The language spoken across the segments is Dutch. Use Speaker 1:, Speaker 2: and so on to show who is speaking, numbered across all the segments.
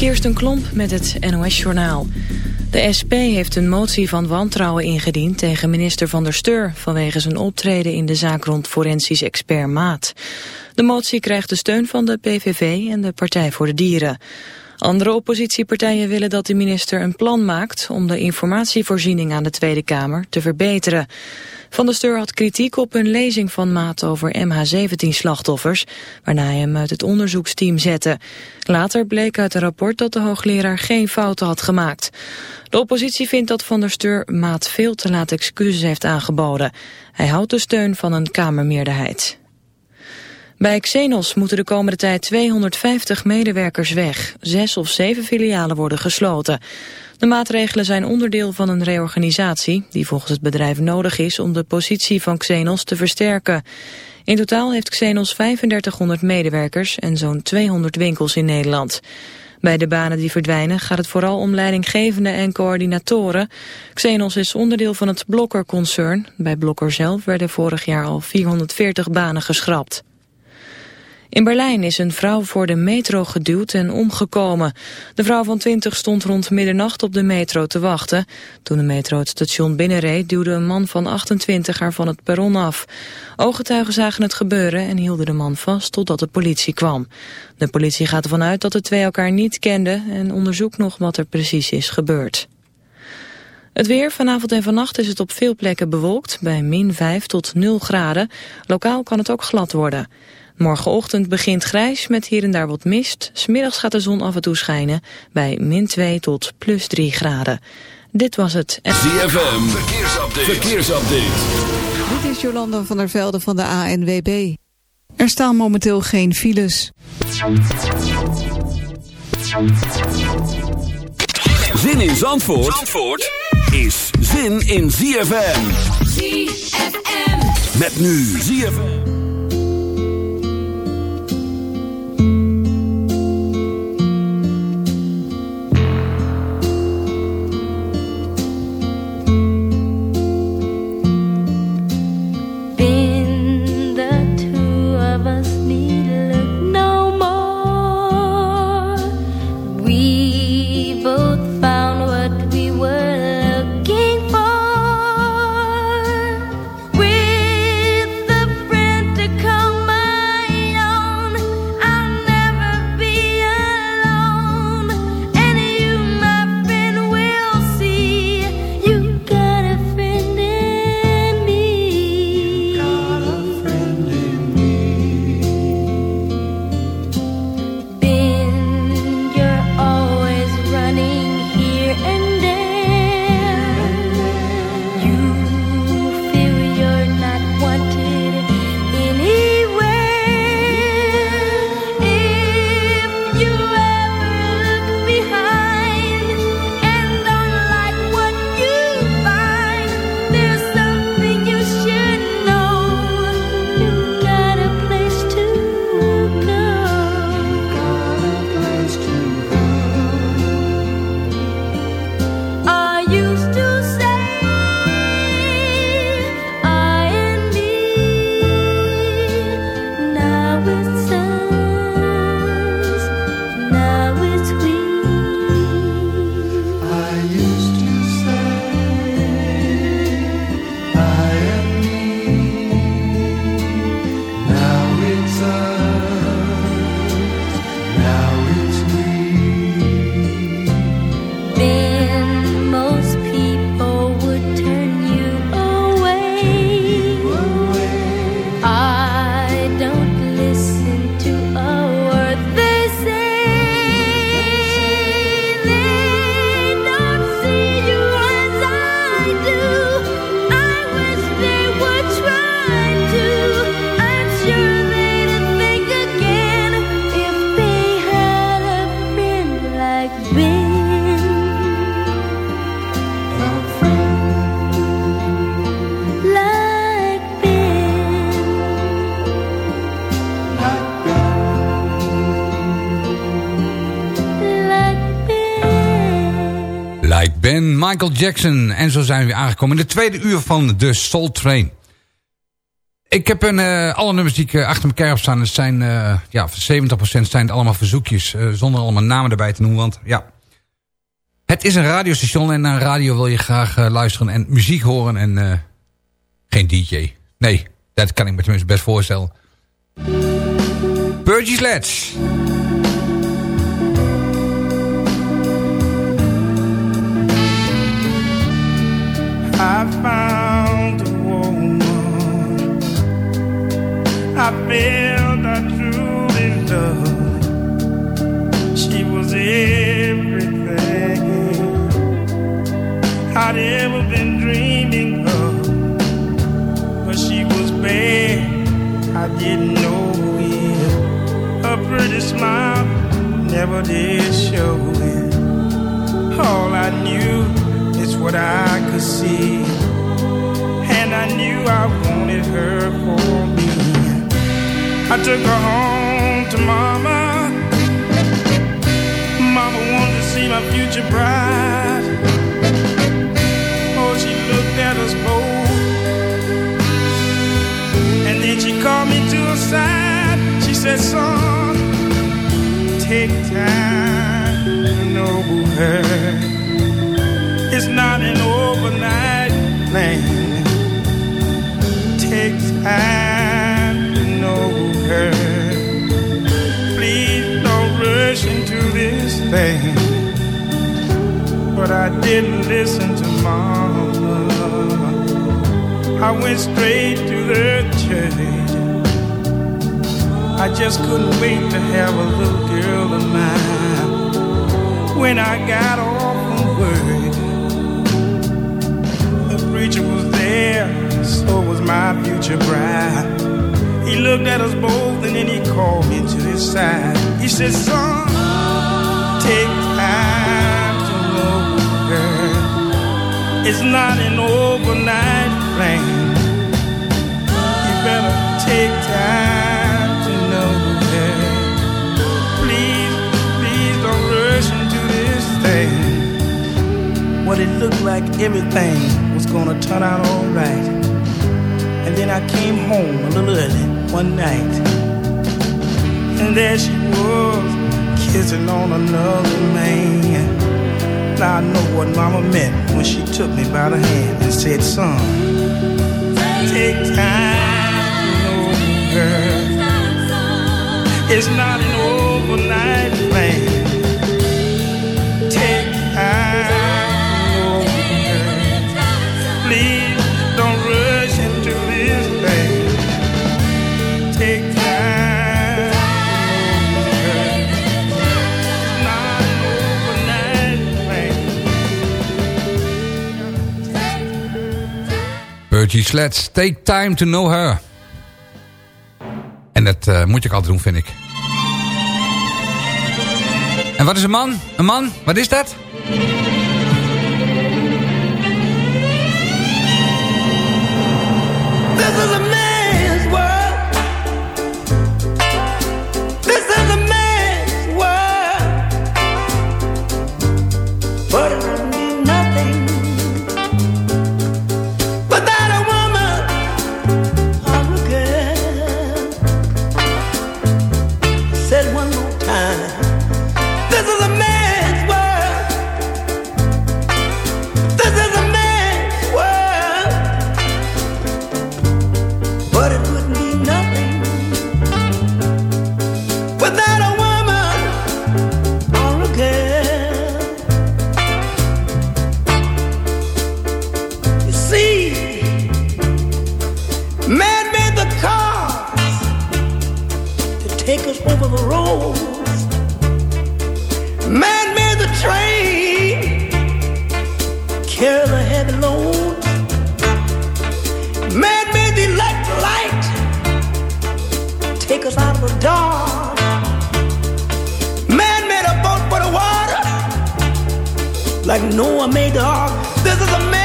Speaker 1: Kirsten Klomp met het NOS-journaal. De SP heeft een motie van wantrouwen ingediend tegen minister Van der Steur... vanwege zijn optreden in de zaak rond forensisch expert Maat. De motie krijgt de steun van de PVV en de Partij voor de Dieren. Andere oppositiepartijen willen dat de minister een plan maakt... om de informatievoorziening aan de Tweede Kamer te verbeteren. Van der Steur had kritiek op een lezing van Maat over MH17-slachtoffers... waarna hij hem uit het onderzoeksteam zette. Later bleek uit een rapport dat de hoogleraar geen fouten had gemaakt. De oppositie vindt dat Van der Steur Maat veel te laat excuses heeft aangeboden. Hij houdt de steun van een Kamermeerderheid. Bij Xenos moeten de komende tijd 250 medewerkers weg. Zes of zeven filialen worden gesloten. De maatregelen zijn onderdeel van een reorganisatie... die volgens het bedrijf nodig is om de positie van Xenos te versterken. In totaal heeft Xenos 3500 medewerkers en zo'n 200 winkels in Nederland. Bij de banen die verdwijnen gaat het vooral om leidinggevenden en coördinatoren. Xenos is onderdeel van het Blokker-concern. Bij Blokker zelf werden vorig jaar al 440 banen geschrapt. In Berlijn is een vrouw voor de metro geduwd en omgekomen. De vrouw van 20 stond rond middernacht op de metro te wachten. Toen de metro het station binnenreed duwde een man van 28 haar van het perron af. Ooggetuigen zagen het gebeuren en hielden de man vast totdat de politie kwam. De politie gaat ervan uit dat de twee elkaar niet kenden en onderzoekt nog wat er precies is gebeurd. Het weer, vanavond en vannacht is het op veel plekken bewolkt, bij min 5 tot 0 graden. Lokaal kan het ook glad worden. Morgenochtend begint grijs met hier en daar wat mist. Smiddags gaat de zon af en toe schijnen bij min 2 tot plus 3 graden. Dit was het.
Speaker 2: ZFM, verkeersupdate. verkeersupdate.
Speaker 3: Dit is Jolanda van der Velde van de ANWB. Er staan momenteel geen files.
Speaker 2: Zin in Zandvoort, Zandvoort is zin in ZFM.
Speaker 4: ZFM.
Speaker 2: Met nu ZFM.
Speaker 5: Michael Jackson. En zo zijn we aangekomen in de tweede uur van de Soul Train.
Speaker 4: Ik heb een, uh, alle nummers die ik uh, achter elkaar heb staan. Het zijn, uh, ja, 70% zijn het allemaal verzoekjes. zonder allemaal namen erbij te noemen. Want ja, het is een radiostation. En naar radio wil je graag luisteren en muziek horen. En geen DJ. Nee, dat kan ik me tenminste best voorstellen. Burgess Let's.
Speaker 5: Found a woman. I felt I truly loved She was everything. I'd ever been dreaming of. But she was bad, I didn't know it. A pretty smile never did show it. All I knew is what I could see. I knew I wanted her for me. I took her home to mama. Mama wanted to see my future bride. Oh, she looked at us both. And then she called me to her side. She said, son, take time to know her. It's not an overnight thing. Time to know her. Please don't rush into this thing. But I didn't listen to mama. I went straight to the church. I just couldn't wait to have a little girl of mine. When I got off from work so was my future bride. He looked at us both and then he called me to his side. He said, Son, take time to know girl. It's not an overnight thing. You better take time to know her. Please, please don't rush into this thing. What it looked like everything was gonna turn out alright. I came home a little early one night. And there she was, kissing on another man. Now I know what mama meant when she took me by the hand and said, son, take time to. It's not an overnight thing.
Speaker 4: Virgie Let's Take Time to Know Her. En dat uh, moet ik altijd doen, vind ik. En wat is een man? Een man? Wat is dat?
Speaker 5: This is a man's Man-made light light
Speaker 6: take us out of the dark. Man made a boat for the water like Noah made the ark. This is a man.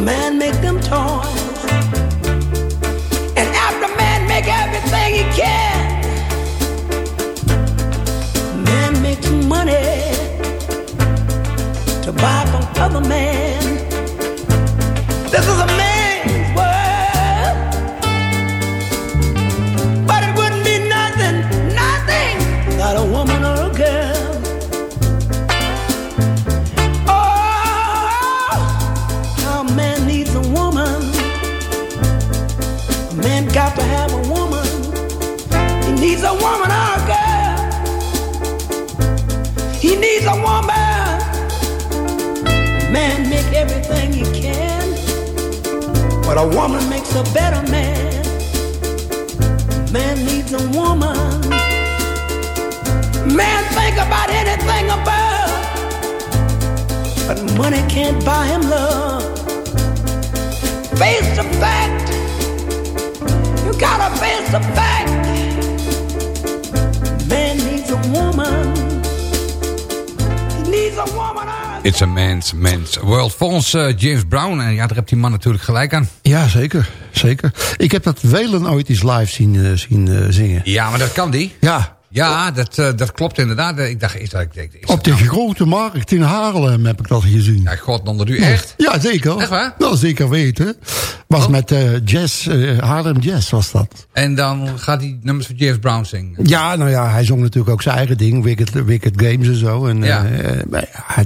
Speaker 6: Man make them toys. And after man make everything he can, man makes money to buy from other man. But a woman makes a better man. Man needs a woman. Man think about anything above. But money can't buy him love. Face the fact. You gotta face the fact. Man needs a woman. He needs a woman.
Speaker 7: It's a man's man's world. Volgens uh, James Brown. En ja, daar hebt die man natuurlijk gelijk aan.
Speaker 8: Ja, zeker. zeker. Ik heb dat Welen ooit eens live zien, uh, zien uh, zingen.
Speaker 7: Ja, maar dat kan die.
Speaker 8: Ja.
Speaker 7: Ja, dat, uh, dat klopt inderdaad. Ik dacht, is dat, ik denk, is
Speaker 8: Op de nou? grote markt in Haarlem heb ik dat gezien.
Speaker 7: Ja, god onder u, echt?
Speaker 8: Ja, zeker.
Speaker 7: Echt waar?
Speaker 8: Nou, zeker weten. Was oh. met uh, jazz, uh, Haarlem Jazz was dat.
Speaker 7: En dan gaat hij nummers van James Brown zingen?
Speaker 8: Ja, nou ja, hij zong natuurlijk ook zijn eigen ding. Wicked, Wicked Games en zo. En, ja.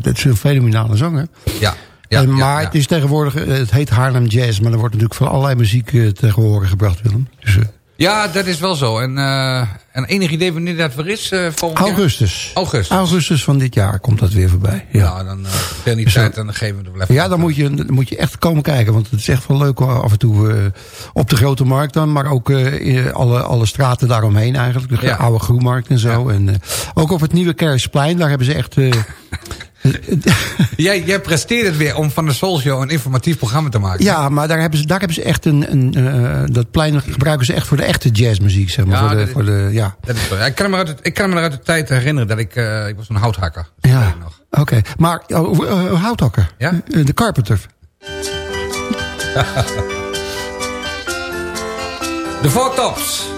Speaker 8: dat is een fenomenale zanger.
Speaker 7: Ja.
Speaker 8: Ja, en, maar ja, ja. het is tegenwoordig, het heet Haarlem Jazz, maar er wordt natuurlijk van allerlei muziek tegenwoordig gebracht, Willem. Dus,
Speaker 7: ja, dat is wel zo. En, uh, en enig idee wanneer dat weer is? Uh,
Speaker 8: Augustus.
Speaker 7: Augustus.
Speaker 8: Augustus van dit jaar komt dat weer voorbij. Ja,
Speaker 7: nou, dan uh, niet tijd en dan geven we er wel even.
Speaker 8: Ja, dan moet, je, dan moet je echt komen kijken. Want het is echt wel leuk af en toe uh, op de Grote Markt dan. Maar ook in alle, alle straten daaromheen eigenlijk. De ja. oude Groenmarkt en zo. Ja. En ook op het nieuwe Kerksplein. Daar hebben ze echt...
Speaker 7: jij, jij presteert het weer om van de Soul Show een informatief programma te maken.
Speaker 8: Ja, maar daar hebben ze, daar hebben ze echt een... een uh, dat plein gebruiken ze echt voor de echte jazzmuziek, zeg maar. Ja, voor de, voor de, ja.
Speaker 7: Dat is ik, kan me uit, ik kan me uit de tijd herinneren dat ik... Uh, ik was een houthakker.
Speaker 8: Ja, oké. Okay. Maar uh, uh, houthakker?
Speaker 7: Ja?
Speaker 8: De carpenter.
Speaker 7: de Four Tops.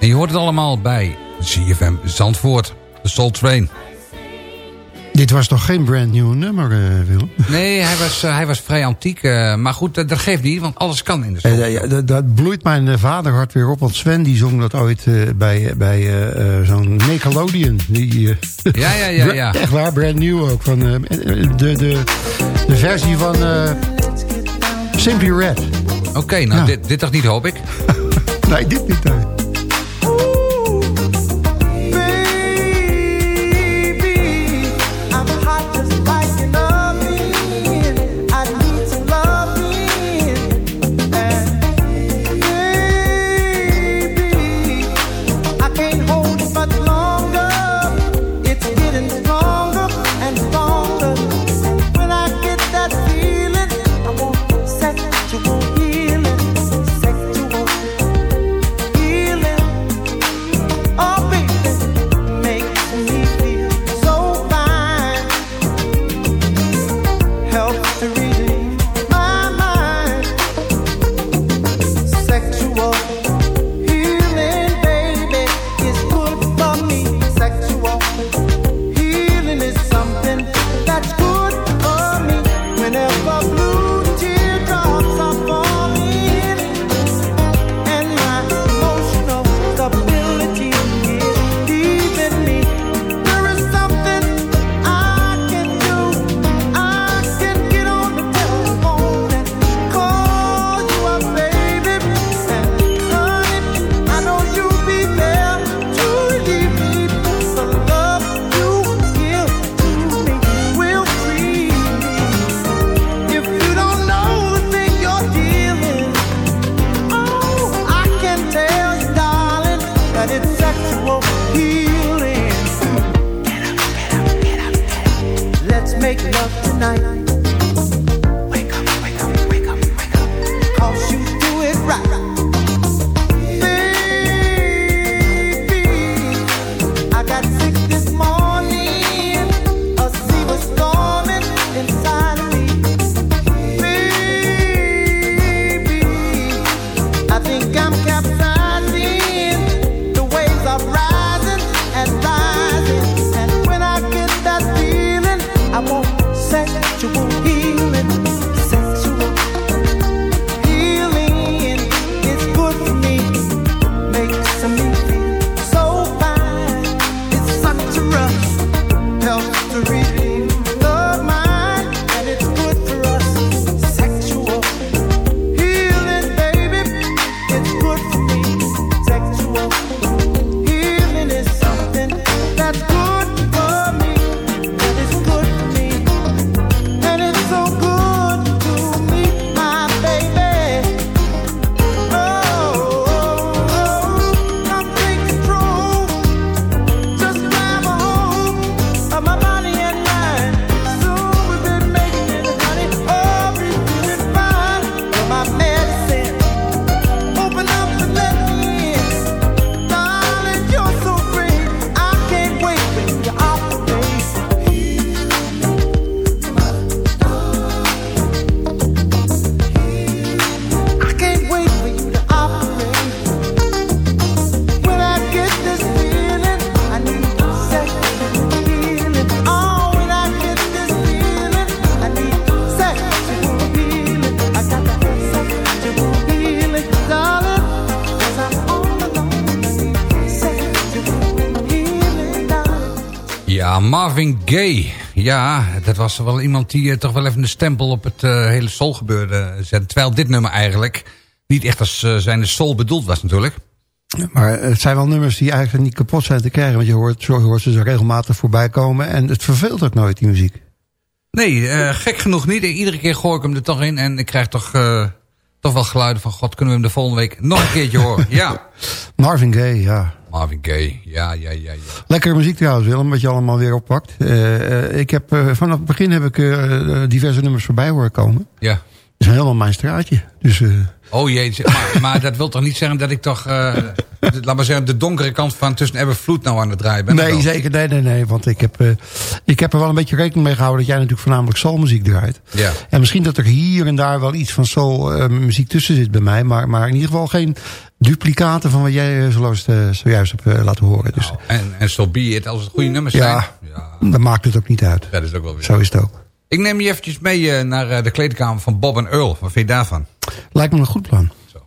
Speaker 4: En je hoort het allemaal bij ZFM Zandvoort, de Salt Train.
Speaker 8: Dit was toch geen brand new nummer, eh, Wil?
Speaker 4: Nee, hij was, eh, hij was vrij antiek. Eh, maar goed, dat, geeft niet, want alles kan in de
Speaker 8: zon. Ja, dat, bloeit mijn vader hard weer op. Want Sven die zong dat ooit bij, bij zo'n Nickelodeon. Die,
Speaker 4: ja, ja, ja, ja.
Speaker 8: Echt waar, brand new ook. Van, de, de, de versie van Simply Red.
Speaker 4: Oké, nou, dit, dit toch niet, hoop ik.
Speaker 8: Like this
Speaker 5: time. Let's
Speaker 9: make love tonight.
Speaker 4: Ja, Marvin Gaye. Ja, dat was wel iemand die eh, toch wel even een stempel op het eh, hele soul gebeurde zette. Terwijl dit nummer eigenlijk niet echt als uh, zijn soul bedoeld was natuurlijk.
Speaker 8: Maar het zijn wel nummers die eigenlijk niet kapot zijn te krijgen. Want je hoort, zo hoort ze er regelmatig voorbij komen. En het verveelt ook nooit, die muziek.
Speaker 4: Nee, eh, gek genoeg niet. Iedere keer gooi ik hem er toch in. En ik krijg toch, eh, toch wel geluiden van... God, kunnen we hem de volgende week nog een keertje horen? Ja.
Speaker 8: Marvin Gaye, ja.
Speaker 4: Marvin Gaye, ja, ja, ja, ja.
Speaker 8: Lekkere muziek trouwens, Willem, wat je allemaal weer oppakt. Eh, eh, ik heb, eh, vanaf het begin heb ik diverse nummers voorbij horen komen.
Speaker 4: Ja.
Speaker 8: Dat is helemaal mijn straatje. Dus
Speaker 4: Oh jee, maar, maar dat wil toch niet zeggen dat ik toch... eh, laat maar zeggen, de donkere kant van tussen eb en vloed nou aan het draaien
Speaker 8: nee, zeker. Nee, nee, nee. Want ik heb, eh, ik heb er wel een beetje rekening mee gehouden... dat jij natuurlijk voornamelijk soulmuziek draait.
Speaker 4: Ja.
Speaker 8: En misschien dat er hier en daar wel iets van soulmuziek muziek tussen zit bij mij. Maar, maar in ieder geval geen duplicaten van wat jij eh, zojuist, eh, zojuist hebt eh, laten horen. Dus
Speaker 4: En, en so be it, als het goede nummers zijn.
Speaker 8: ja, dan maakt het ook niet uit.
Speaker 4: Dat is ook wel weer.
Speaker 8: Zo is het ook.
Speaker 4: Ik neem je eventjes mee eh, naar eh, de kleedkamer van Bob en Earl. Wat vind je daarvan?
Speaker 8: Lijkt me een goed plan.
Speaker 4: Zo.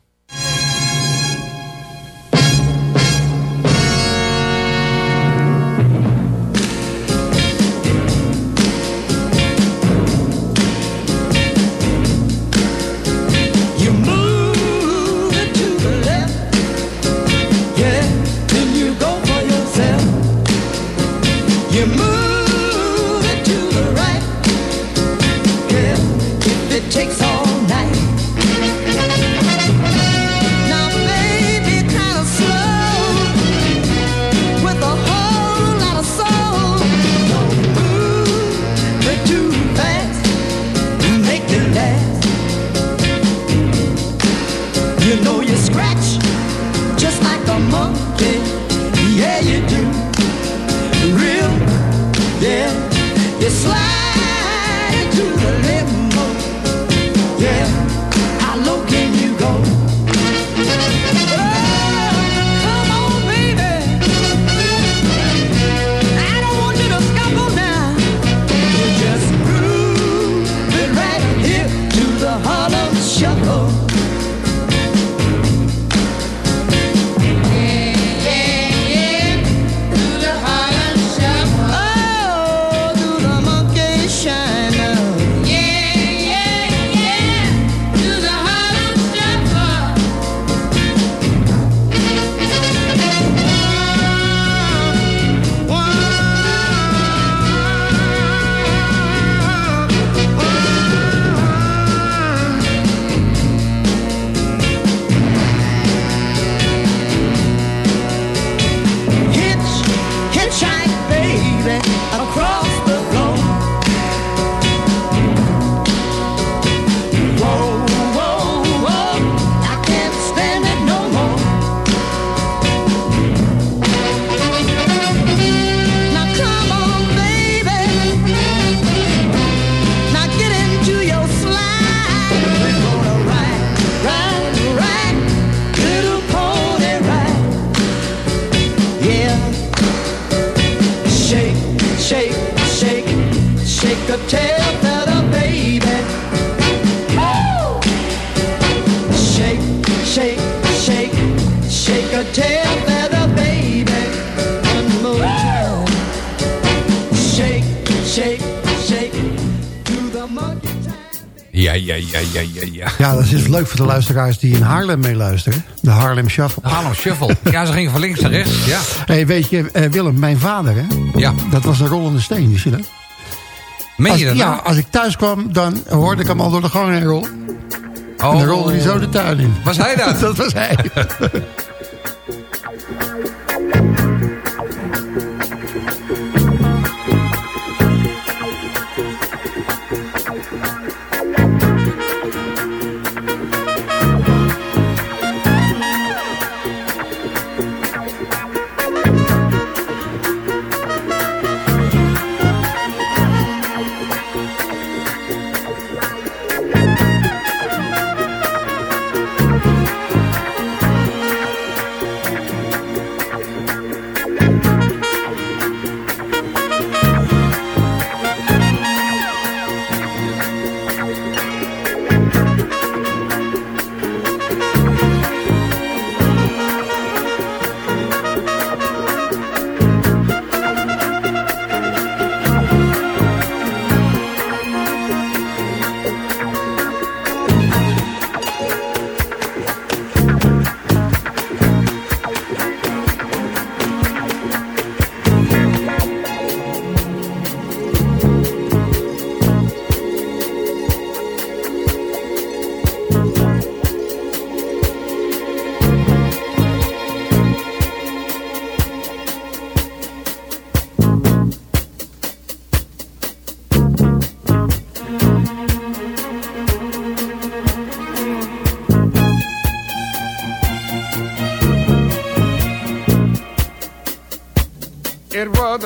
Speaker 6: Shake, shake, shake a tail feather, baby. Shake, shake, shake to the monkey.
Speaker 4: Ja, ja, ja, ja, ja, ja.
Speaker 8: Ja, dat is leuk voor de luisteraars die in Haarlem meeluisteren. De Haarlem Shuffle.
Speaker 4: Harlem Shuffle. Ja, ze gingen van links naar rechts. Ja.
Speaker 8: Hey, weet je, eh, Willem, mijn vader, hè?
Speaker 4: Ja.
Speaker 8: Dat was een rollende steen, wist je dat?
Speaker 4: Meen je dat
Speaker 8: ja,
Speaker 4: nou?
Speaker 8: als ik thuis kwam, dan hoorde ik hem al door de gang heen rollen.
Speaker 4: Oh.
Speaker 8: En dan rolde hij zo de tuin in.
Speaker 4: Was hij dat?
Speaker 8: dat was hij.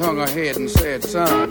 Speaker 7: hung her head and said, son,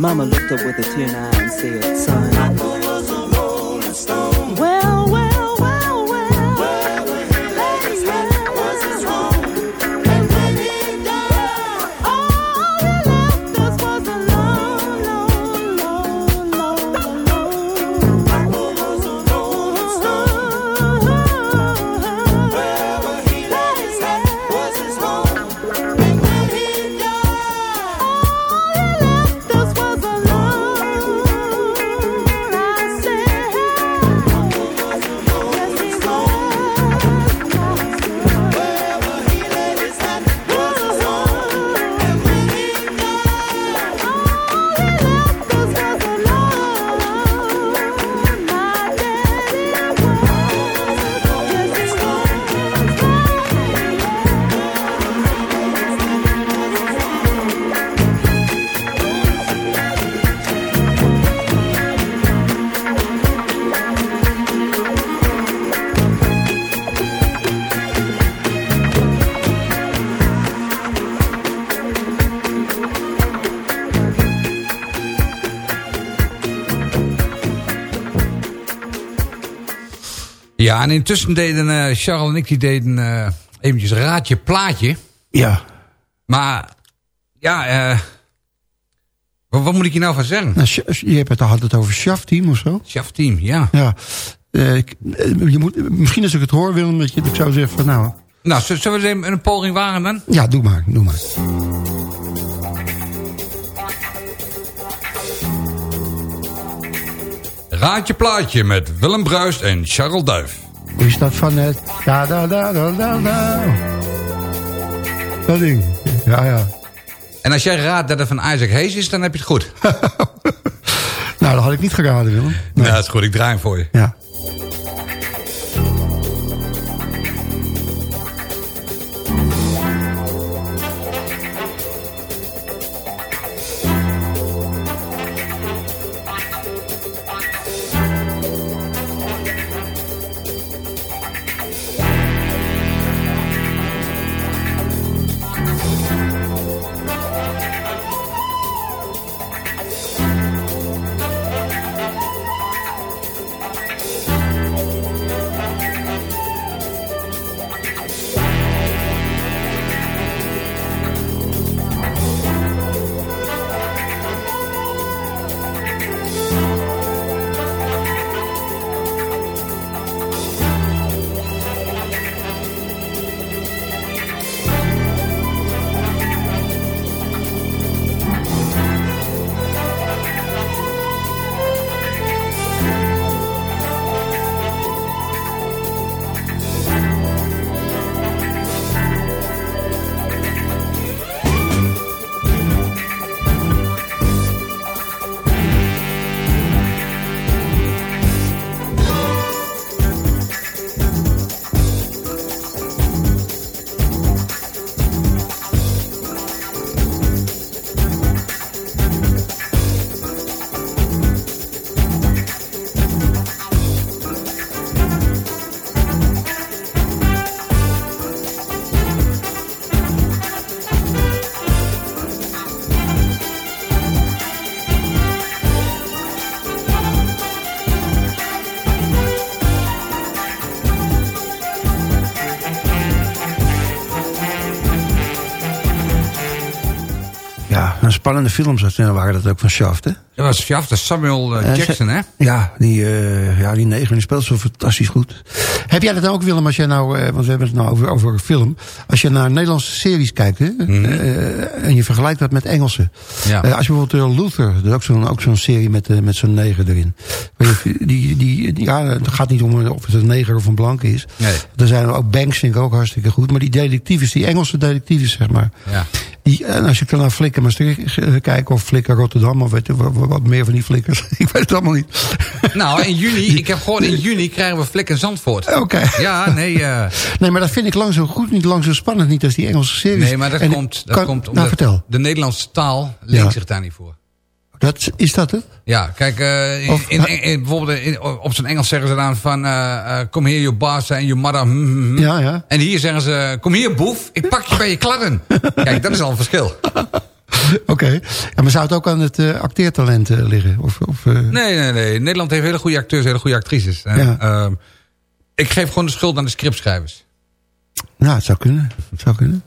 Speaker 7: Mama
Speaker 10: looked up with a tear in her eye and said, son,
Speaker 4: Ja, en intussen deden eh, Charles en ik die deden eh, eventjes raadje plaatje.
Speaker 8: Ja.
Speaker 4: Maar ja, eh wat, wat moet ik hier nou van zeggen?
Speaker 8: Nou, je hebt het, had het over Shaft Team of zo.
Speaker 4: Shaft Team, ja.
Speaker 8: Ja. Ik- je moet, misschien als ik het hoor, Willem, dat je, ik zou zeggen van nou...
Speaker 4: Nou, zullen we eens een poging wagen dan?
Speaker 8: Ja, doe maar, doe maar.
Speaker 4: Raadje plaatje met Willem Bruist en Charles Duif.
Speaker 8: Is dat van het... Da, da, da, da, da, da. Dat ding. Ja, ja.
Speaker 4: En als jij raadt dat het van Isaac Hayes is, dan heb je het goed.
Speaker 8: Nou, dat had ik niet geraden, Willem. Nee.
Speaker 4: Ja, dat is goed. Ik draai hem voor je.
Speaker 8: Ja. Spannende films dat waren dat ook van Shaft, hè?
Speaker 4: Dat was Shaft, dat is Samuel eh,
Speaker 8: Eh,
Speaker 4: Jackson, hè?
Speaker 8: Ja, die, eh ja, die negen die speelt zo fantastisch goed. Heb jij dat ook, Willem, als jij nou, eh, want we hebben het nou over, over een film. Als je naar Nederlandse series kijkt, hè, eh, en je vergelijkt dat met Engelse.
Speaker 4: Mhm. Ja.
Speaker 8: Eh, als je bijvoorbeeld eh, Luther, dat is ook zo'n serie met, eh, met zo'n neger erin. Die, die, die, ja, het gaat niet om of het een neger of een blanke is.
Speaker 4: Nee.
Speaker 8: Er zijn ook Banks, vind ik ook hartstikke goed. Maar die detectives, die Engelse detectives, zeg maar.
Speaker 4: Ja.
Speaker 11: Die, en als je dan naar Flikker Maastricht eh, kijkt... of Flikker Rotterdam, of weet je, wat, wat meer van die flikkers. ik weet het allemaal niet.
Speaker 4: Nou, in juni, ik heb gewoon in juni krijgen we Flikker Zandvoort.
Speaker 11: Oké.
Speaker 4: Ja, nee... Uh...
Speaker 11: Nee, maar dat vind ik lang zo goed, niet lang zo spannend. Niet als die Engelse series.
Speaker 4: Nee, maar dat
Speaker 11: en
Speaker 4: komt, dat
Speaker 11: kan,
Speaker 4: komt
Speaker 11: nou,
Speaker 4: omdat
Speaker 11: vertel.
Speaker 4: de Nederlandse taal leent
Speaker 11: Ja.
Speaker 4: zich daar niet voor.
Speaker 11: Dat, is dat het?
Speaker 4: Ja, kijk, eh, in,
Speaker 11: Of-
Speaker 4: in, in- bijvoorbeeld op zijn Engels zeggen ze dan van... eh kom hier, je baas en je mother. hm, hm, hm.
Speaker 11: Ja, ja.
Speaker 4: En hier zeggen ze, kom hier boef, ik pak je bij je kladden. Kijk, dat is al een verschil.
Speaker 11: Oké. Ja, maar zou het ook aan het eh, acteertalent eh, liggen? Of, of, eh,
Speaker 4: Nee, nee, nee. Nederland heeft hele goede acteurs, hele goede actrices. En,
Speaker 11: Ja.
Speaker 4: ehm, ik geef gewoon de schuld aan de scriptschrijvers.
Speaker 11: Nou, het zou kunnen. Het zou kunnen.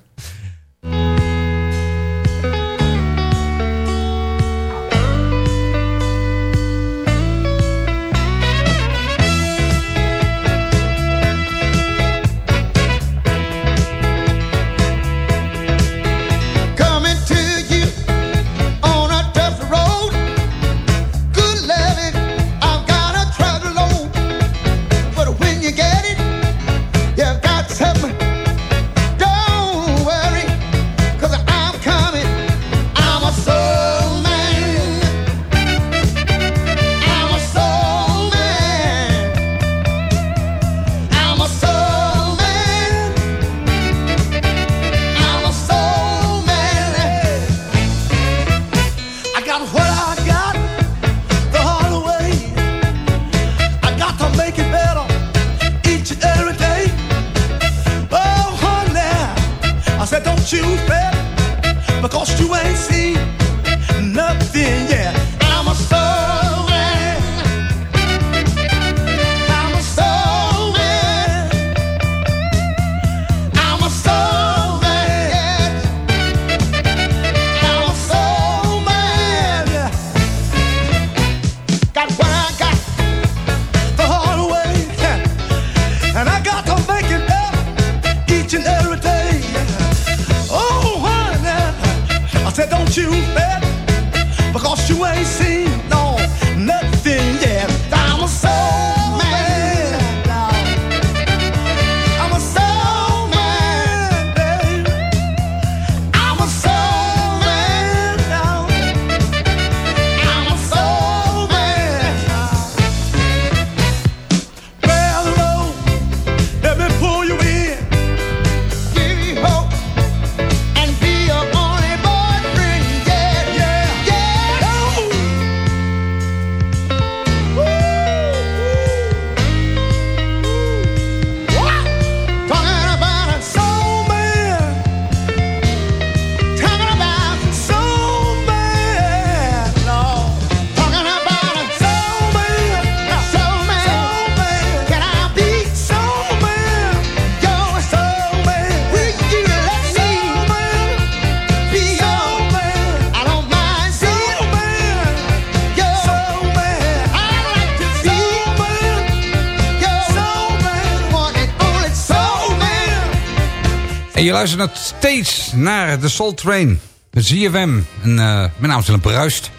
Speaker 4: Je luistert nog steeds naar de Soul Train. De ZFM. En eh mijn naam is Willem Bruist.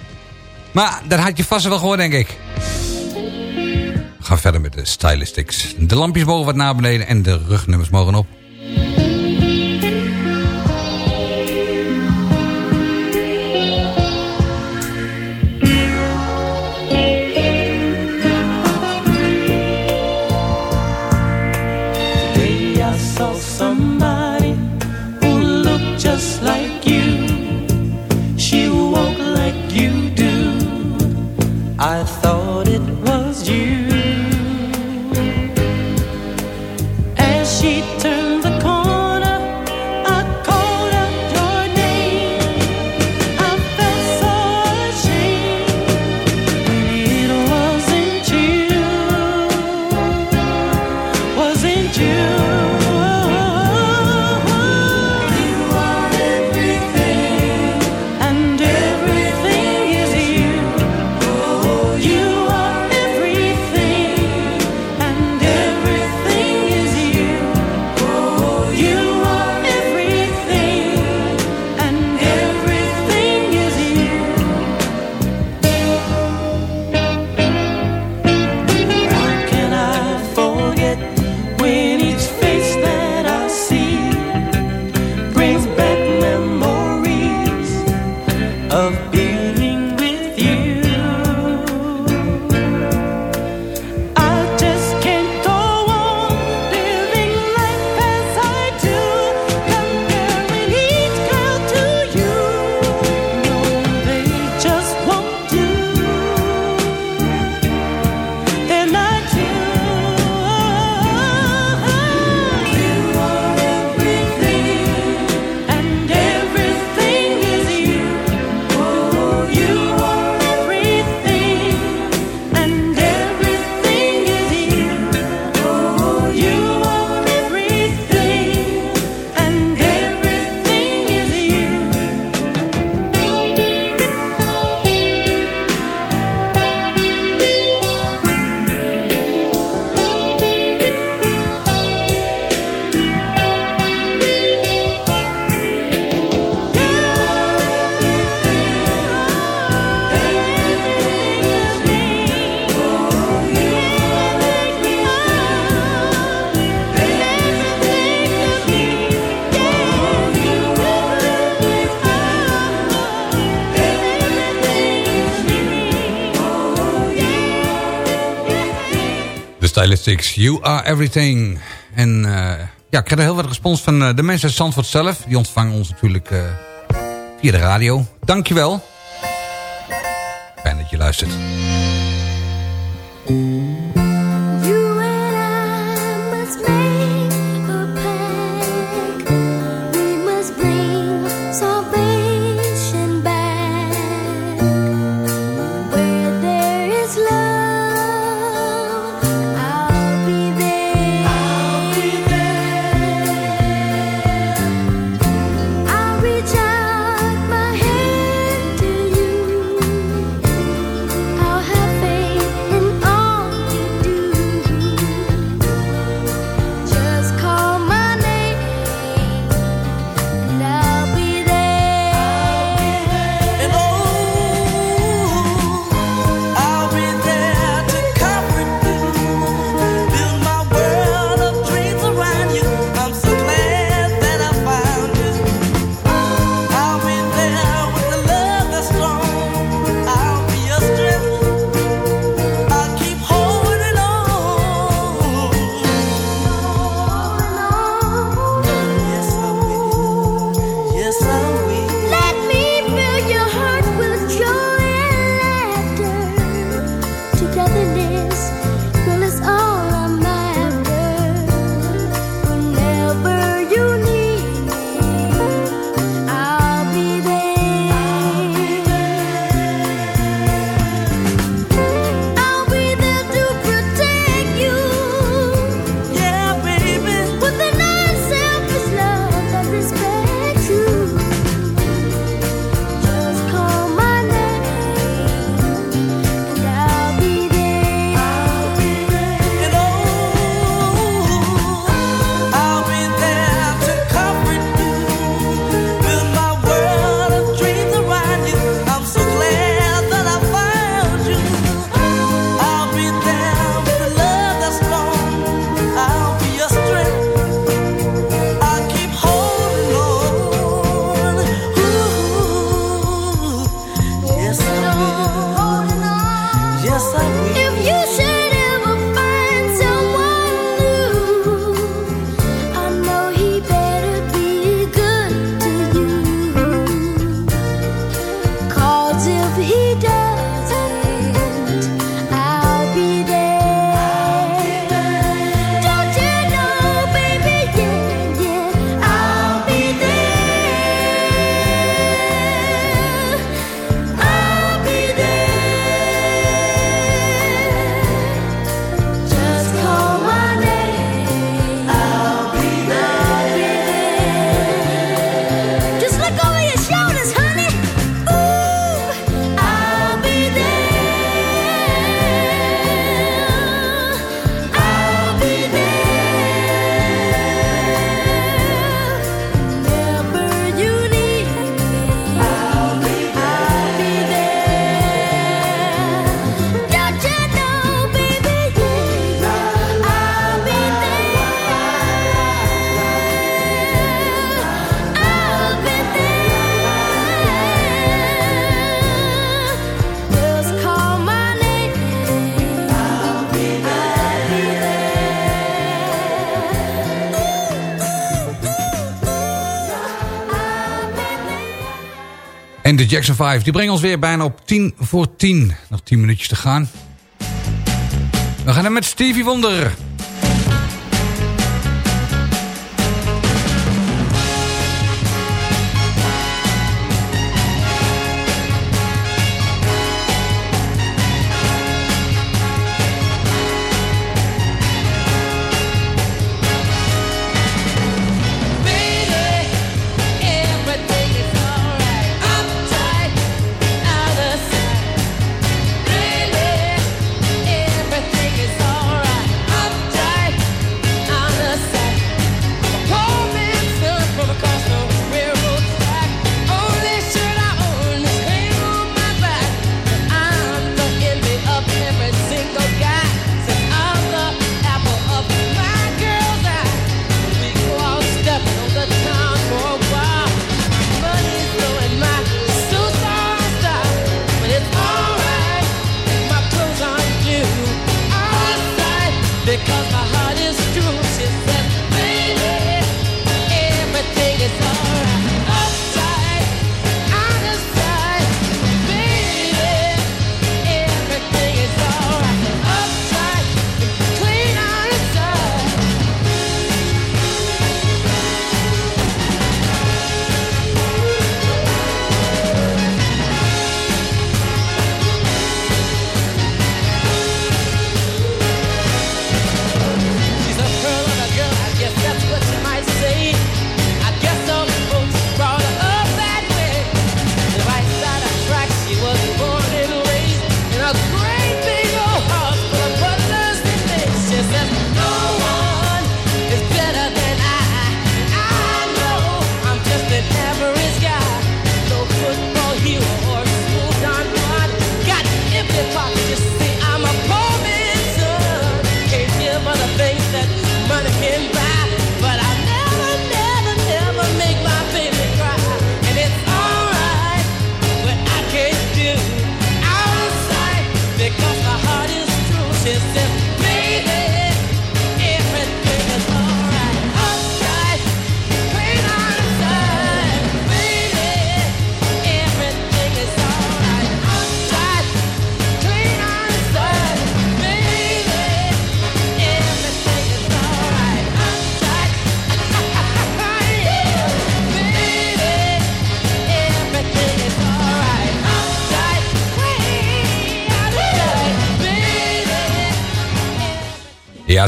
Speaker 4: Maar dat had je vast wel gehoord, denk ik. We gaan verder met de stylistics. De lampjes mogen wat naar beneden en de rugnummers mogen op.
Speaker 12: You
Speaker 2: Are Everything. En uh, ja, ik krijg heel wat respons van uh, de mensen uit Zandvoort zelf. Die ontvangen ons natuurlijk uh, via de radio. Dankjewel. Fijn dat je luistert. De Jackson 5, die brengen ons weer bijna op 10 voor 10. Nog 10 minuutjes te gaan. We gaan er met Stevie Wonder.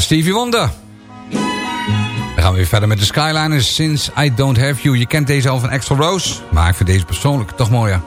Speaker 13: Stevie Wonder. Dan gaan we weer verder met de Skyliners. Since I Don't Have You. Je kent deze al van Extra Rose. Maar ik vind deze persoonlijk toch mooier.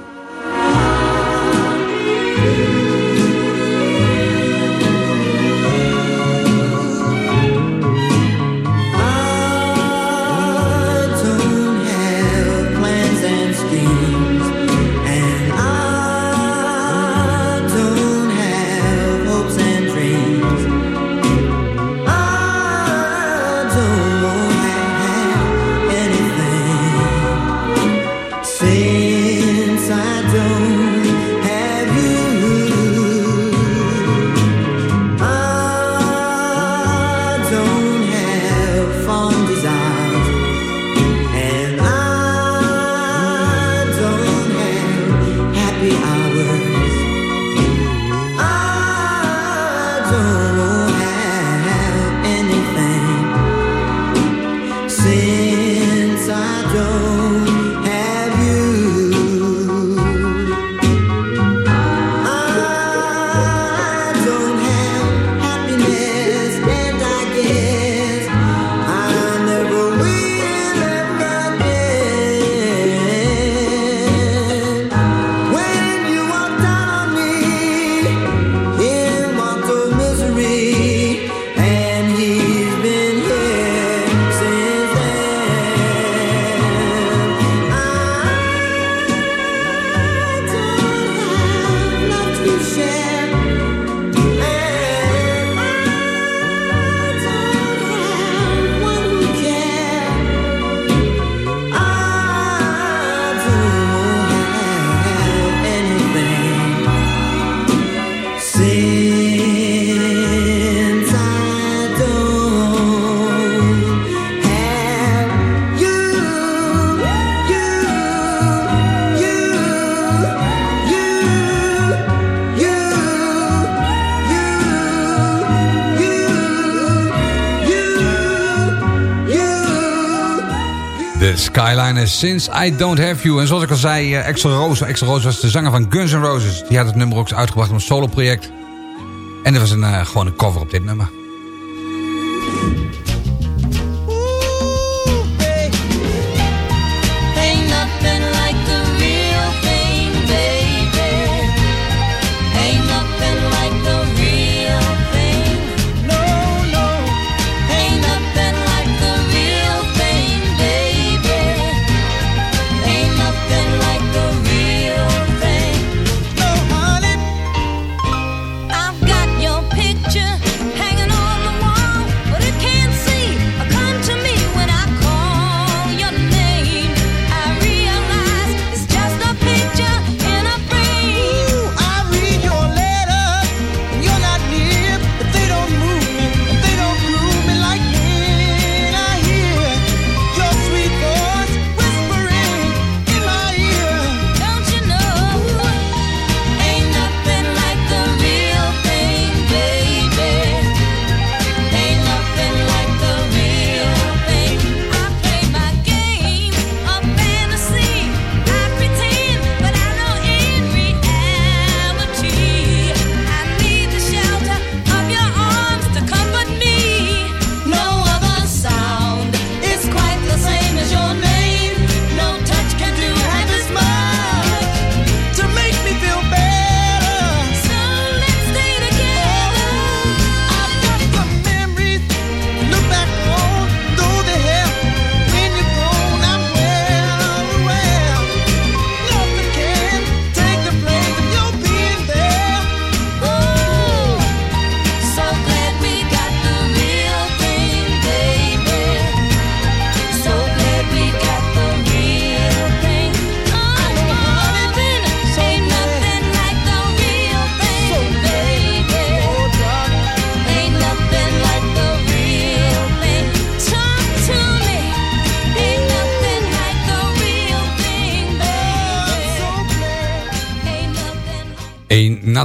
Speaker 13: Since I Don't Have You. En zoals ik al zei, uh, Axel Rose. Axel was de zanger van Guns N' Roses. Die had het nummer ook uitgebracht een solo project. En er was een, uh, gewoon een cover op dit nummer.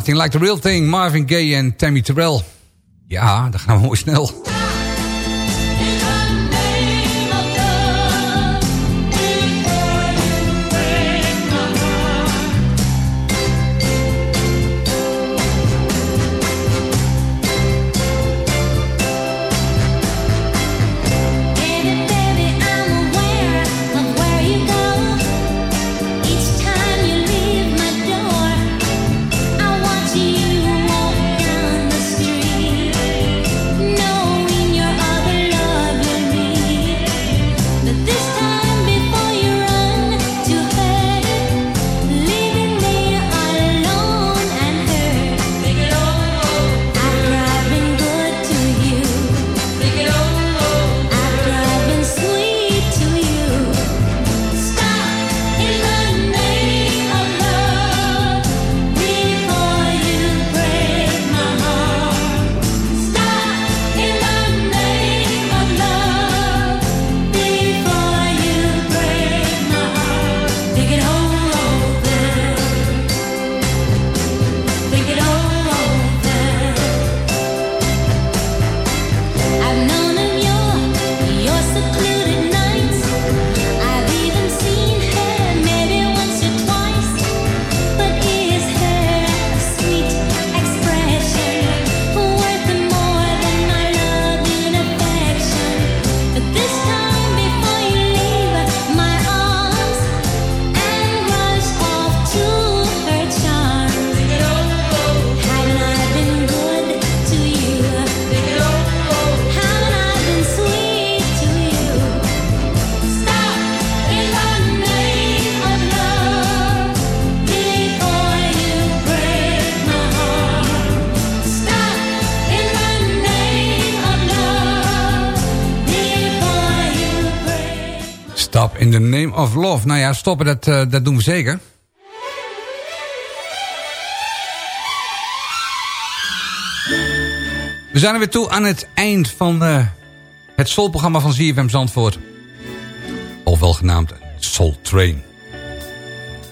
Speaker 13: Nothing Like the Real Thing, Marvin Gaye en Tammy Terrell. Ja, dat gaan we mooi snel.
Speaker 4: In the name of love. Nou ja, stoppen, dat, uh, dat doen we zeker. We zijn er weer toe aan het eind van uh, het Soul-programma van ZFM Zandvoort. Of wel genaamd Soul Train.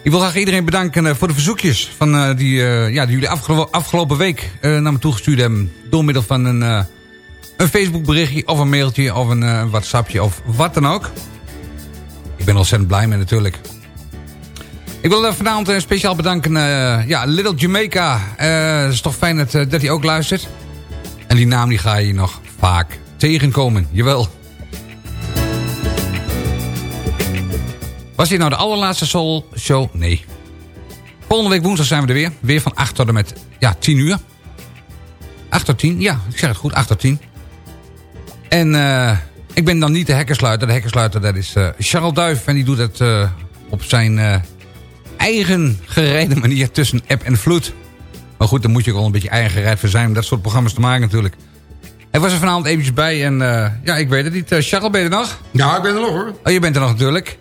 Speaker 4: Ik wil graag iedereen bedanken uh, voor de verzoekjes... Van, die, ja, die jullie afgelo afgelopen week naar me toegestuurd hebben... door middel van een, een Facebook berichtje of een mailtje of een WhatsAppje of wat dan ook. Ik ben ontzettend blij mee natuurlijk. Ik wil vanavond speciaal bedanken... ja, Little Jamaica. Het is toch fijn dat, hij ook luistert. En die naam die ga je nog vaak tegenkomen. Jawel. Was dit nou de allerlaatste Soul Show? Nee. Volgende week woensdag zijn we er weer. Weer van 8 tot en met ja, 10 uur. 8 tot 10, ja, ik zeg het goed, 8 tot 10. En uh, ik ben dan niet de hekkersluiter. De hekkersluiter, dat is uh, Charles Duif. En die doet het uh, op zijn eigen gereide manier tussen app en vloed. Maar goed, dan moet je ook wel een beetje eigen gereid voor zijn... om dat soort programma's te maken natuurlijk. Hij was er vanavond eventjes bij en ja, ik weet het niet. Charles, ben je er nog?
Speaker 8: Ja, ik ben er nog hoor.
Speaker 4: Oh, je bent er nog natuurlijk.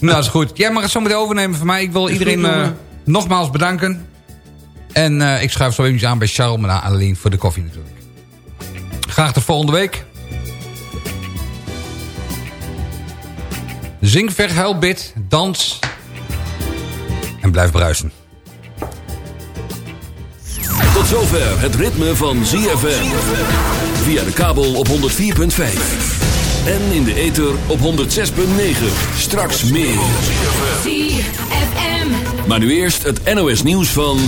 Speaker 4: Nou, dat is goed. Jij mag het zo meteen overnemen van mij. Ik wil iedereen nogmaals bedanken. En ik schuif zo even aan bij Charles, maar alleen voor de koffie natuurlijk. Graag tot volgende week. Zing, verhuil, bid, dans en blijf bruisen.
Speaker 2: Tot zover het ritme van ZFM. Via de kabel op 104.5. En in de ether op 106.9. Straks meer. Maar nu eerst het NOS nieuws van...